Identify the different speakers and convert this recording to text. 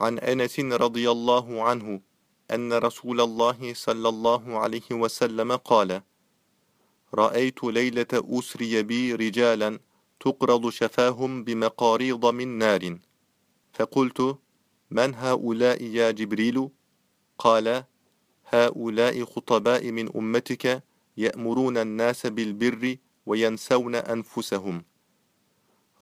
Speaker 1: عن أنس رضي الله عنه أن رسول الله صلى الله عليه وسلم قال رأيت ليلة أسري بي رجالا تقرض شفاهم بمقاريض من نار فقلت من هؤلاء يا جبريل؟ قال هؤلاء خطباء من أمتك يأمرون الناس بالبر وينسون أنفسهم